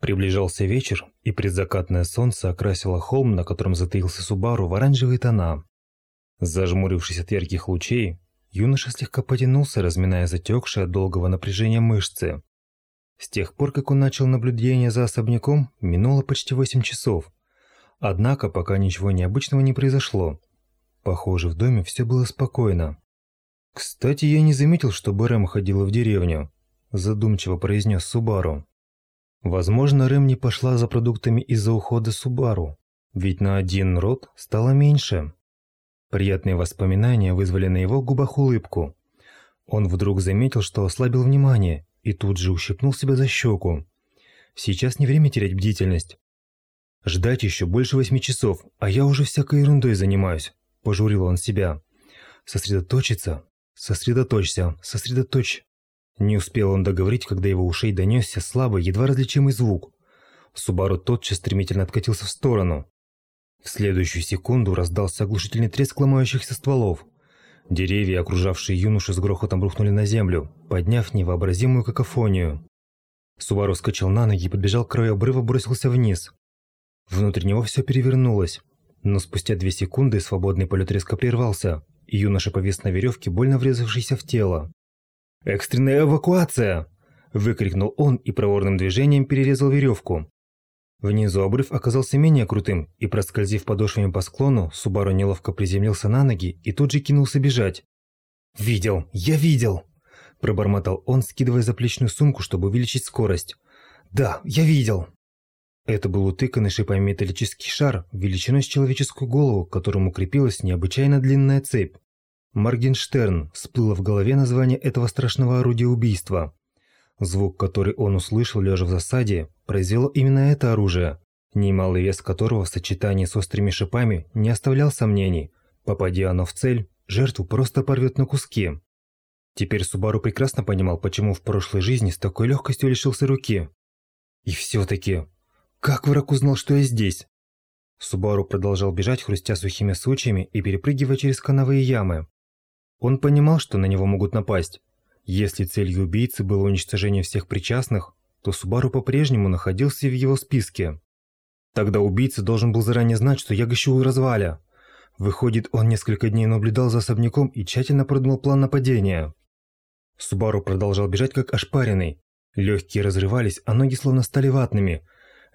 Приближался вечер, и предзакатное солнце окрасило холм, на котором затаился Субару, в оранжевые тона. Зажмурившись от ярких лучей, юноша слегка потянулся, разминая затекшие от долгого напряжения мышцы. С тех пор, как он начал наблюдение за особняком, минуло почти 8 часов. Однако пока ничего необычного не произошло. Похоже, в доме все было спокойно. «Кстати, я не заметил, что Рэм ходила в деревню», – задумчиво произнес Субару. Возможно, Рэм не пошла за продуктами из-за ухода Субару, ведь на один род стало меньше. Приятные воспоминания вызвали на его губах улыбку. Он вдруг заметил, что ослабил внимание, и тут же ущипнул себя за щеку. Сейчас не время терять бдительность. Ждать еще больше восьми часов, а я уже всякой ерундой занимаюсь, пожурил он себя. Сосредоточиться, сосредоточься, сосредоточь. Не успел он договорить, когда его ушей донесся слабый, едва различимый звук. Субару тотчас стремительно откатился в сторону. В следующую секунду раздался оглушительный треск ломающихся стволов. Деревья, окружавшие юношу, с грохотом рухнули на землю, подняв невообразимую какофонию. Субару скачал на ноги и подбежал к краю обрыва, бросился вниз. Внутри него все перевернулось. Но спустя две секунды свободный полет резко прервался, и юноша повис на веревке, больно врезавшийся в тело. «Экстренная эвакуация!» – выкрикнул он и проворным движением перерезал веревку. Внизу обрыв оказался менее крутым, и проскользив подошвами по склону, Субару неловко приземлился на ноги и тут же кинулся бежать. «Видел! Я видел!» – пробормотал он, скидывая заплечную сумку, чтобы увеличить скорость. «Да, я видел!» Это был утыканный шипами металлический шар величиной с человеческую голову, к которому крепилась необычайно длинная цепь. Маргенштерн всплыло в голове название этого страшного орудия убийства. Звук, который он услышал, лежа в засаде, произвело именно это оружие, немалый вес которого в сочетании с острыми шипами не оставлял сомнений. Попади оно в цель, жертву просто порвет на куски. Теперь Субару прекрасно понимал, почему в прошлой жизни с такой легкостью лишился руки. И все-таки, как враг узнал, что я здесь? Субару продолжал бежать, хрустя сухими сучьями и перепрыгивая через канавы ямы. Он понимал, что на него могут напасть, если целью убийцы было уничтожение всех причастных, то Субару по-прежнему находился в его списке. Тогда убийца должен был заранее знать, что я гощу у разваля. Выходит, он несколько дней наблюдал за особняком и тщательно продумал план нападения. Субару продолжал бежать как ошпаренный. Легкие разрывались, а ноги словно стали ватными.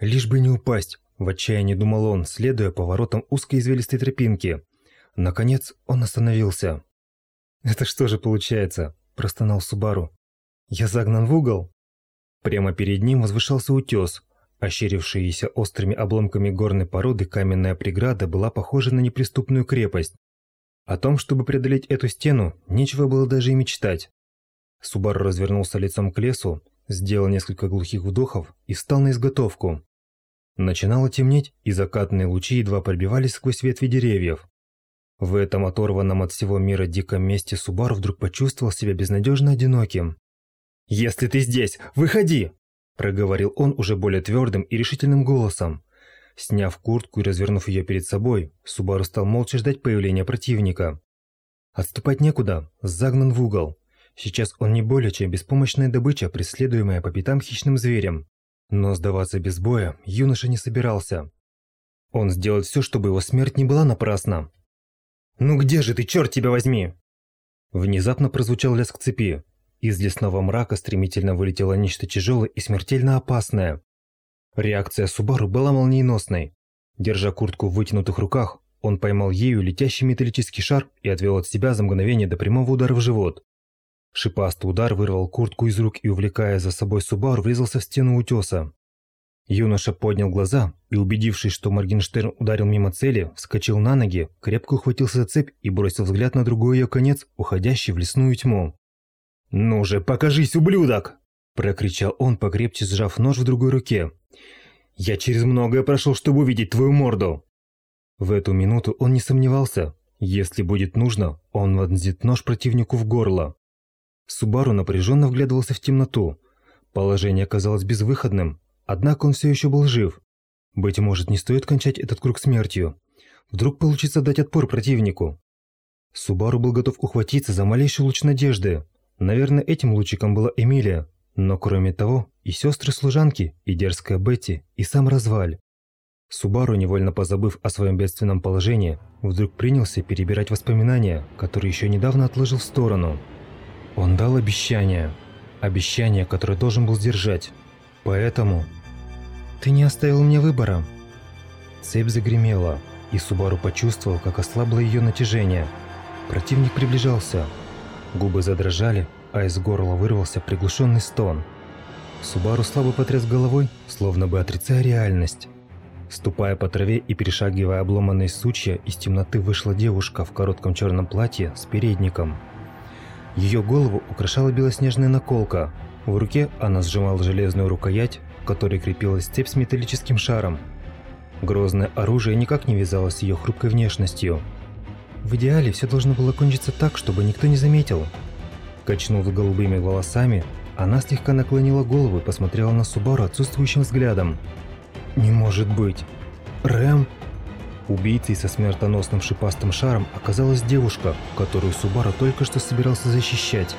Лишь бы не упасть, в отчаянии думал он, следуя поворотам узкой извилистой тропинки. Наконец он остановился. Это что же получается? – простонал Субару. «Я загнан в угол?» Прямо перед ним возвышался утес. Ощерившаяся острыми обломками горной породы каменная преграда была похожа на неприступную крепость. О том, чтобы преодолеть эту стену, нечего было даже и мечтать. Субару развернулся лицом к лесу, сделал несколько глухих вдохов и встал на изготовку. Начинало темнеть, и закатные лучи едва пробивались сквозь ветви деревьев. В этом оторванном от всего мира диком месте Субару вдруг почувствовал себя безнадежно одиноким. «Если ты здесь, выходи!» – проговорил он уже более твердым и решительным голосом. Сняв куртку и развернув ее перед собой, Субару стал молча ждать появления противника. Отступать некуда, загнан в угол. Сейчас он не более чем беспомощная добыча, преследуемая по пятам хищным зверем. Но сдаваться без боя юноша не собирался. Он сделает все, чтобы его смерть не была напрасна. «Ну где же ты, черт тебя возьми?» Внезапно прозвучал лязг цепи. Из лесного мрака стремительно вылетело нечто тяжелое и смертельно опасное. Реакция Субару была молниеносной. Держа куртку в вытянутых руках, он поймал ею летящий металлический шар и отвел от себя за мгновение до прямого удара в живот. Шипастый удар вырвал куртку из рук и, увлекая за собой Субару, врезался в стену утеса. Юноша поднял глаза и, убедившись, что Моргенштерн ударил мимо цели, вскочил на ноги, крепко ухватился за цепь и бросил взгляд на другой ее конец, уходящий в лесную тьму. «Ну же, покажись, ублюдок!» – прокричал он, покрепче сжав нож в другой руке. «Я через многое прошел, чтобы увидеть твою морду!» В эту минуту он не сомневался. Если будет нужно, он вонзит нож противнику в горло. Субару напряженно вглядывался в темноту. Положение казалось безвыходным, Однако он все еще был жив. Быть может, не стоит кончать этот круг смертью. Вдруг получится дать отпор противнику. Субару был готов ухватиться за малейший луч надежды. Наверное, этим лучиком была Эмилия. Но кроме того, и сестры-служанки, и дерзкая Бетти, и сам разваль. Субару, невольно позабыв о своем бедственном положении, вдруг принялся перебирать воспоминания, которые еще недавно отложил в сторону. Он дал обещание. Обещание, которое должен был сдержать. Поэтому... «Ты не оставил мне выбора». Цепь загремела, и Субару почувствовал, как ослабло ее натяжение. Противник приближался. Губы задрожали, а из горла вырвался приглушенный стон. Субару слабо потряс головой, словно бы отрицая реальность. Ступая по траве и перешагивая обломанные сучья, из темноты вышла девушка в коротком черном платье с передником. Ее голову украшала белоснежная наколка. В руке она сжимала железную рукоять, которой крепилась цепь с металлическим шаром. Грозное оружие никак не вязалось с ее хрупкой внешностью. В идеале все должно было кончиться так, чтобы никто не заметил. Качнув голубыми волосами, она слегка наклонила голову и посмотрела на Субару отсутствующим взглядом. «Не может быть! Рэм?» Убийцей со смертоносным шипастым шаром оказалась девушка, которую Субару только что собирался защищать.